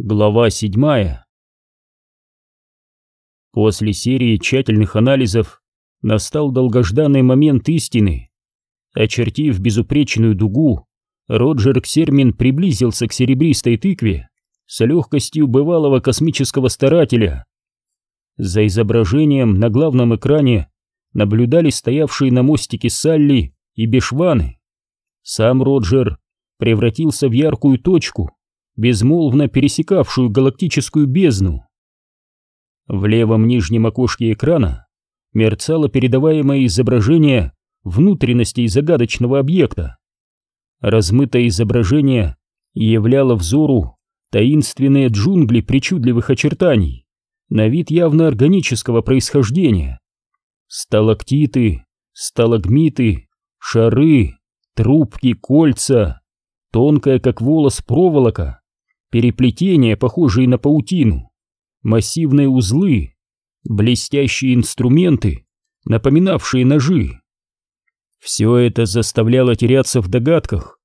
Глава седьмая После серии тщательных анализов настал долгожданный момент истины. Очертив безупречную дугу, Роджер Ксермин приблизился к серебристой тыкве с легкостью бывалого космического старателя. За изображением на главном экране наблюдали стоявшие на мостике Салли и Бешваны. Сам Роджер превратился в яркую точку — безмолвно пересекавшую галактическую бездну. В левом нижнем окошке экрана мерцало передаваемое изображение внутренностей загадочного объекта. Размытое изображение являло взору таинственные джунгли причудливых очертаний, на вид явно органического происхождения. Сталактиты, сталагмиты, шары, трубки, кольца, тонкая как волос проволока, переплетения, похожие на паутину, массивные узлы, блестящие инструменты, напоминавшие ножи. Все это заставляло теряться в догадках,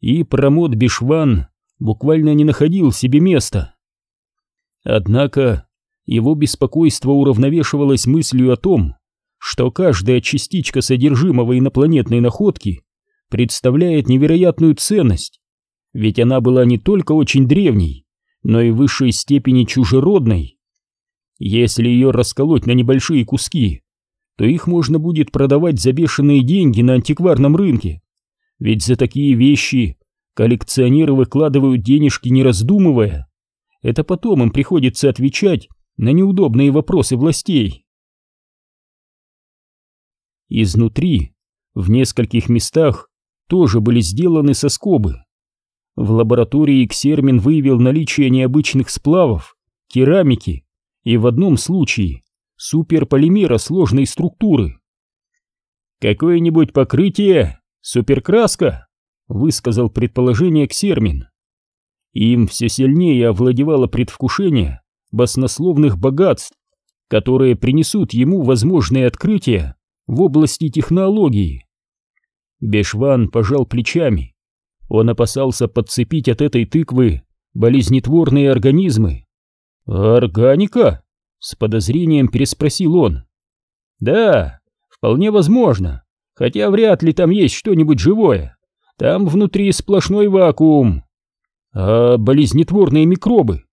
и Промот Бишван буквально не находил себе места. Однако его беспокойство уравновешивалось мыслью о том, что каждая частичка содержимого инопланетной находки представляет невероятную ценность, ведь она была не только очень древней, но и в высшей степени чужеродной. Если ее расколоть на небольшие куски, то их можно будет продавать за бешеные деньги на антикварном рынке, ведь за такие вещи коллекционеры выкладывают денежки не раздумывая. Это потом им приходится отвечать на неудобные вопросы властей. Изнутри, в нескольких местах, тоже были сделаны соскобы. В лаборатории Ксермин выявил наличие необычных сплавов, керамики и в одном случае суперполимера сложной структуры. «Какое-нибудь покрытие? Суперкраска?» — высказал предположение Ксермин. Им все сильнее овладевало предвкушение баснословных богатств, которые принесут ему возможные открытия в области технологии. Бешван пожал плечами он опасался подцепить от этой тыквы болезнетворные организмы. «Органика?» — с подозрением переспросил он. «Да, вполне возможно, хотя вряд ли там есть что-нибудь живое. Там внутри сплошной вакуум. А болезнетворные микробы?»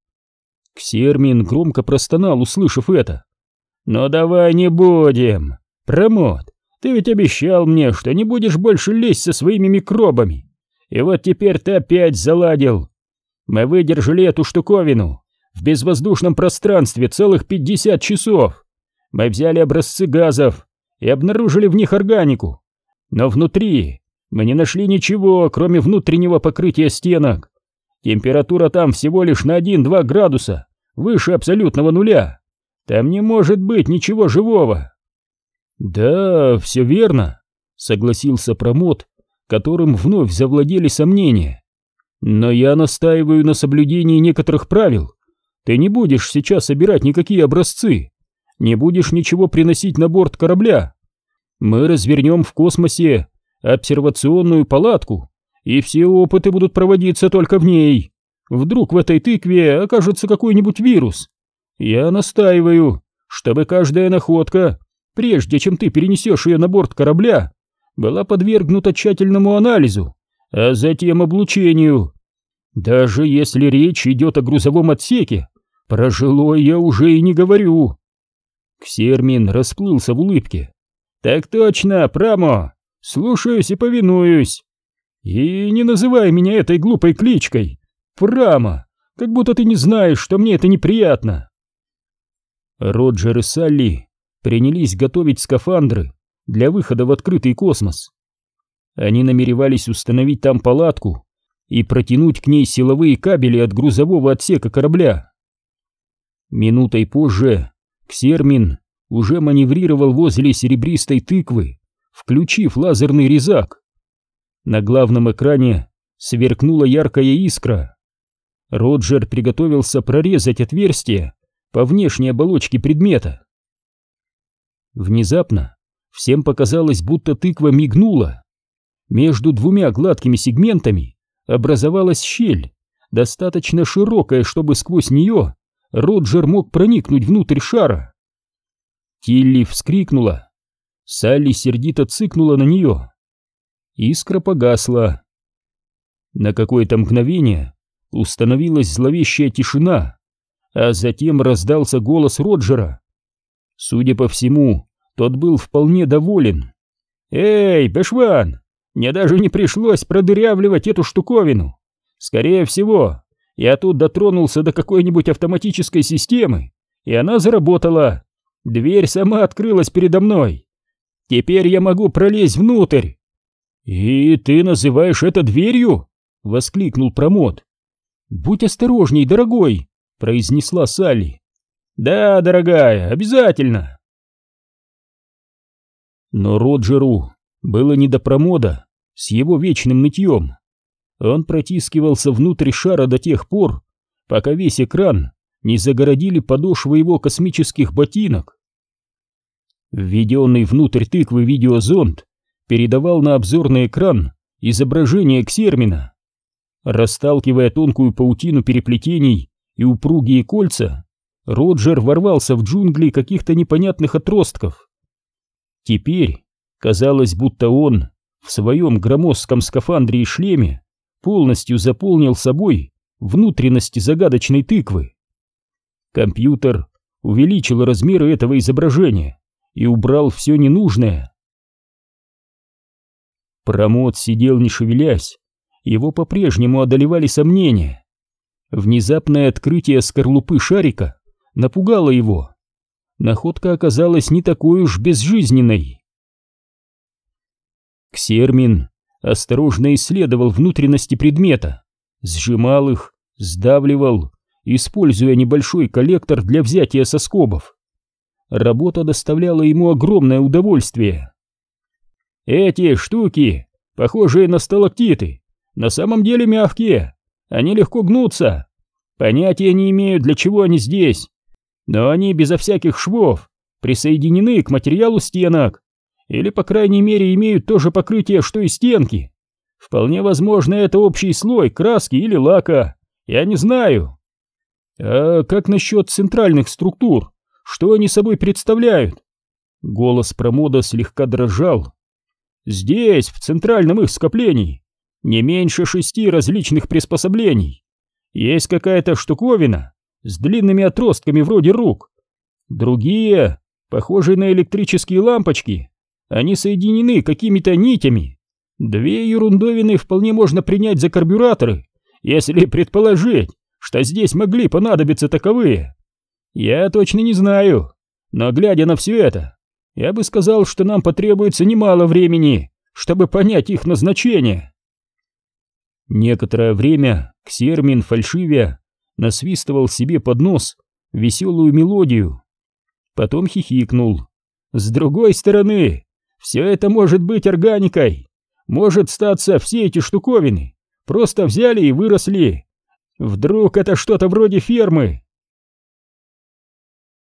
Ксермин громко простонал, услышав это. «Но давай не будем. Промот, ты ведь обещал мне, что не будешь больше лезть со своими микробами. И вот теперь ты опять заладил. Мы выдержали эту штуковину в безвоздушном пространстве целых 50 часов. Мы взяли образцы газов и обнаружили в них органику. Но внутри мы не нашли ничего, кроме внутреннего покрытия стенок. Температура там всего лишь на 1-2 градуса, выше абсолютного нуля. Там не может быть ничего живого. Да, все верно, согласился Промот, которым вновь завладели сомнения. Но я настаиваю на соблюдении некоторых правил. Ты не будешь сейчас собирать никакие образцы, не будешь ничего приносить на борт корабля. Мы развернем в космосе обсервационную палатку, и все опыты будут проводиться только в ней. Вдруг в этой тыкве окажется какой-нибудь вирус. Я настаиваю, чтобы каждая находка, прежде чем ты перенесешь ее на борт корабля, была подвергнута тщательному анализу, а затем облучению. Даже если речь идет о грузовом отсеке, про жилой я уже и не говорю. Ксермин расплылся в улыбке. Так точно, Прамо, слушаюсь и повинуюсь. И не называй меня этой глупой кличкой. Прамо, как будто ты не знаешь, что мне это неприятно. Роджер и Салли принялись готовить скафандры для выхода в открытый космос. Они намеревались установить там палатку и протянуть к ней силовые кабели от грузового отсека корабля. Минутой позже Ксермин уже маневрировал возле серебристой тыквы, включив лазерный резак. На главном экране сверкнула яркая искра. Роджер приготовился прорезать отверстие по внешней оболочке предмета. Внезапно Всем показалось, будто тыква мигнула. Между двумя гладкими сегментами образовалась щель, достаточно широкая, чтобы сквозь нее Роджер мог проникнуть внутрь шара. Тилли вскрикнула. Салли сердито цыкнула на нее. Искра погасла. На какое-то мгновение установилась зловещая тишина, а затем раздался голос Роджера. Судя по всему, тот был вполне доволен. «Эй, Бешван, мне даже не пришлось продырявливать эту штуковину. Скорее всего, я тут дотронулся до какой-нибудь автоматической системы, и она заработала. Дверь сама открылась передо мной. Теперь я могу пролезть внутрь. «И ты называешь это дверью?» — воскликнул промот. «Будь осторожней, дорогой!» — произнесла Салли. «Да, дорогая, обязательно!» Но Роджеру было не до промода с его вечным нытьем. Он протискивался внутрь шара до тех пор, пока весь экран не загородили подошвы его космических ботинок. Введенный внутрь тыквы видеозонд передавал на обзорный экран изображение Ксермина. Расталкивая тонкую паутину переплетений и упругие кольца, Роджер ворвался в джунгли каких-то непонятных отростков. Теперь казалось, будто он в своем громоздком скафандре и шлеме полностью заполнил собой внутренности загадочной тыквы. Компьютер увеличил размеры этого изображения и убрал все ненужное. Промот сидел не шевелясь, его по-прежнему одолевали сомнения. Внезапное открытие скорлупы шарика напугало его. Находка оказалась не такой уж безжизненной. Ксермин осторожно исследовал внутренности предмета, сжимал их, сдавливал, используя небольшой коллектор для взятия соскобов. Работа доставляла ему огромное удовольствие. Эти штуки, похожие на сталактиты, на самом деле мягкие, они легко гнутся. Понятия не имею, для чего они здесь, но они безо всяких швов присоединены к материалу стенок, или, по крайней мере, имеют то же покрытие, что и стенки. Вполне возможно, это общий слой краски или лака, я не знаю. А как насчет центральных структур? Что они собой представляют? Голос промода слегка дрожал, Здесь, в центральном их скоплении, не меньше шести различных приспособлений. Есть какая-то штуковина с длинными отростками вроде рук. Другие, похожие на электрические лампочки, они соединены какими-то нитями. Две ерундовины вполне можно принять за карбюраторы, если предположить, что здесь могли понадобиться таковые. Я точно не знаю, но глядя на все это, я бы сказал, что нам потребуется немало времени, чтобы понять их назначение. Некоторое время Ксермин фальшивя насвистывал себе под нос веселую мелодию. Потом хихикнул. С другой стороны, все это может быть органикой. Может статься все эти штуковины. Просто взяли и выросли. Вдруг это что-то вроде фермы.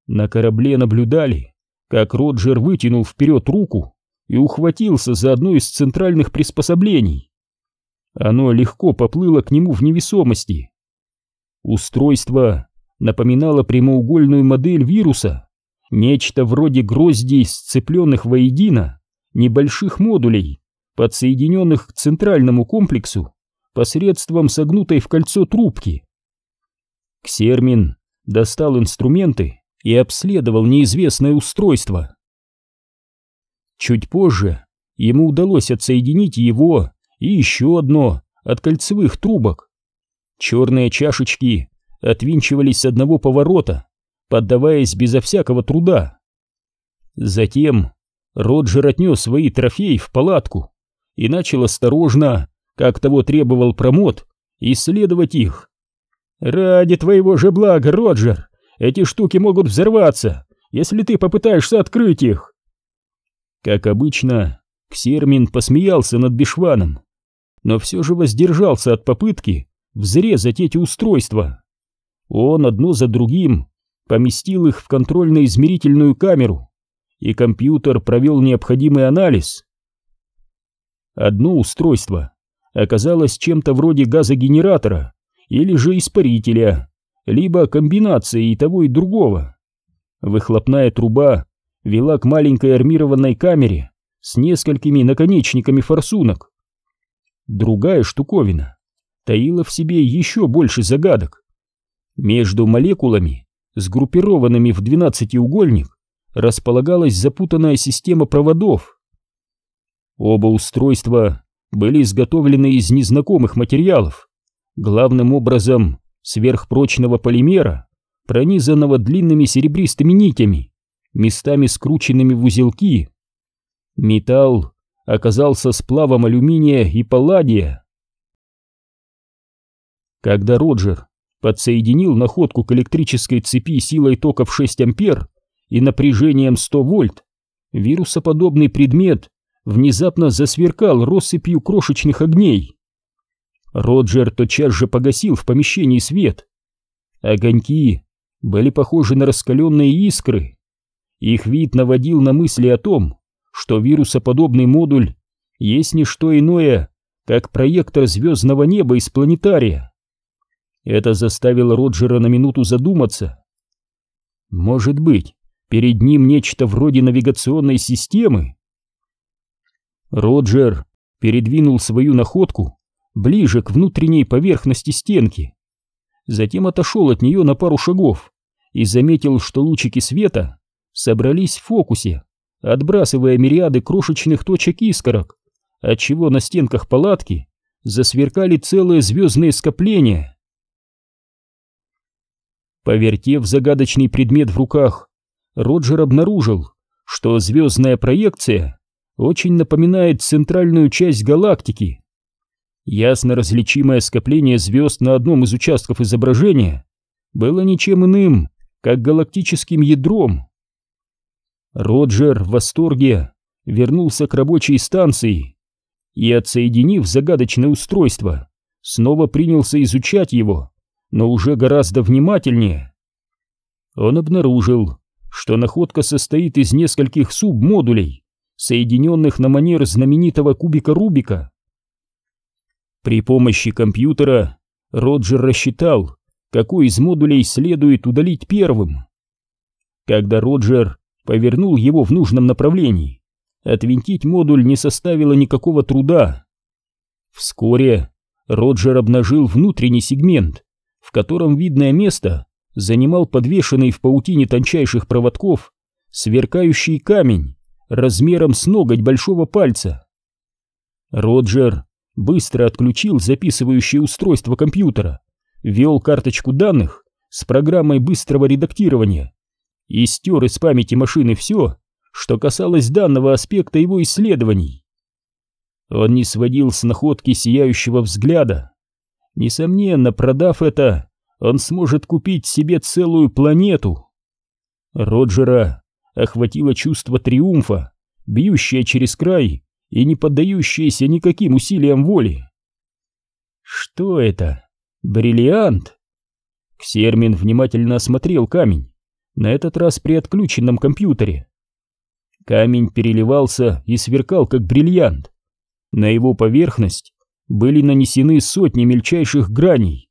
На корабле наблюдали, как Роджер вытянул вперед руку и ухватился за одно из центральных приспособлений. Оно легко поплыло к нему в невесомости. Устройство напоминало прямоугольную модель вируса, нечто вроде гроздей, сцепленных воедино, небольших модулей, подсоединенных к центральному комплексу посредством согнутой в кольцо трубки. Ксермин достал инструменты и обследовал неизвестное устройство. Чуть позже ему удалось отсоединить его и еще одно от кольцевых трубок. Черные чашечки отвинчивались с одного поворота, поддаваясь безо всякого труда. Затем Роджер отнес свои трофеи в палатку и начал осторожно, как того требовал промот, исследовать их. «Ради твоего же блага, Роджер, эти штуки могут взорваться, если ты попытаешься открыть их. Как обычно, Ксермин посмеялся над Бешваном, но все же воздержался от попытки взрезать эти устройства. Он одно за другим поместил их в контрольно-измерительную камеру, и компьютер провел необходимый анализ. Одно устройство оказалось чем-то вроде газогенератора или же испарителя, либо комбинации и того и другого. Выхлопная труба вела к маленькой армированной камере с несколькими наконечниками форсунок. Другая штуковина таила в себе еще больше загадок. Между молекулами, сгруппированными в двенадцатиугольник, располагалась запутанная система проводов. Оба устройства были изготовлены из незнакомых материалов, главным образом сверхпрочного полимера, пронизанного длинными серебристыми нитями, местами скрученными в узелки. Металл оказался сплавом алюминия и палладия. Когда Роджер подсоединил находку к электрической цепи силой тока в 6 ампер и напряжением 100 вольт, вирусоподобный предмет внезапно засверкал россыпью крошечных огней. Роджер тотчас же погасил в помещении свет. Огоньки были похожи на раскаленные искры. Их вид наводил на мысли о том, что вирусоподобный модуль есть не что иное, как проектор звездного неба из планетария. Это заставило Роджера на минуту задуматься. Может быть, перед ним нечто вроде навигационной системы? Роджер передвинул свою находку ближе к внутренней поверхности стенки. Затем отошел от нее на пару шагов и заметил, что лучики света собрались в фокусе, отбрасывая мириады крошечных точек искорок, отчего на стенках палатки засверкали целые звездные скопления. Повертев загадочный предмет в руках, Роджер обнаружил, что звездная проекция очень напоминает центральную часть галактики. Ясно различимое скопление звезд на одном из участков изображения было ничем иным, как галактическим ядром. Роджер в восторге вернулся к рабочей станции и, отсоединив загадочное устройство, снова принялся изучать его, но уже гораздо внимательнее. Он обнаружил, что находка состоит из нескольких субмодулей, соединенных на манер знаменитого кубика Рубика. При помощи компьютера Роджер рассчитал, какой из модулей следует удалить первым. Когда Роджер повернул его в нужном направлении, отвинтить модуль не составило никакого труда. Вскоре Роджер обнажил внутренний сегмент, в котором видное место занимал подвешенный в паутине тончайших проводков сверкающий камень размером с ноготь большого пальца. Роджер быстро отключил записывающее устройство компьютера, ввел карточку данных с программой быстрого редактирования и стер из памяти машины все, что касалось данного аспекта его исследований. Он не сводил с находки сияющего взгляда. Несомненно, продав это, он сможет купить себе целую планету. Роджера охватило чувство триумфа, бьющее через край и не поддающееся никаким усилиям воли. Что это? Бриллиант? Ксермин внимательно осмотрел камень, на этот раз при отключенном компьютере. Камень переливался и сверкал, как бриллиант. На его поверхность были нанесены сотни мельчайших граней,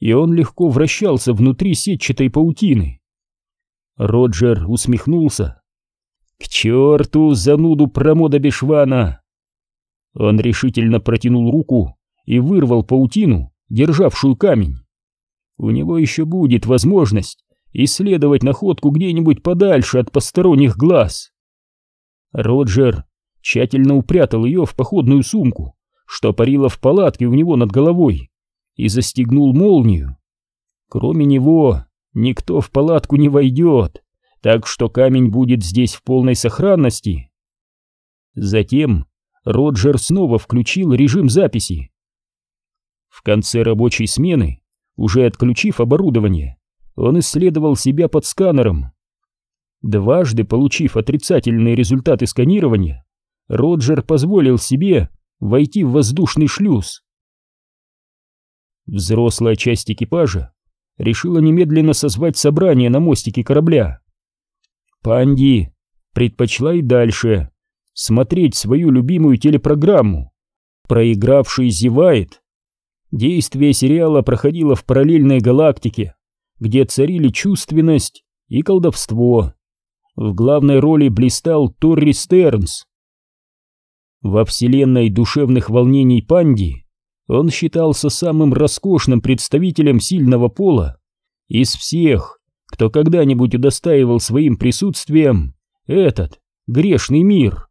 и он легко вращался внутри сетчатой паутины. Роджер усмехнулся. «К черту зануду промода Бешвана!» Он решительно протянул руку и вырвал паутину, державшую камень. У него еще будет возможность исследовать находку где-нибудь подальше от посторонних глаз. Роджер тщательно упрятал ее в походную сумку, что парила в палатке у него над головой, и застегнул молнию. Кроме него никто в палатку не войдет, так что камень будет здесь в полной сохранности. Затем Роджер снова включил режим записи. В конце рабочей смены, уже отключив оборудование, он исследовал себя под сканером. Дважды получив отрицательные результаты сканирования, Роджер позволил себе войти в воздушный шлюз. Взрослая часть экипажа решила немедленно созвать собрание на мостике корабля. Панди предпочла и дальше смотреть свою любимую телепрограмму. Проигравший зевает. Действие сериала проходило в параллельной галактике, где царили чувственность и колдовство. В главной роли блистал Торри Стернс. Во вселенной душевных волнений Панди он считался самым роскошным представителем сильного пола из всех, кто когда-нибудь удостаивал своим присутствием этот грешный мир.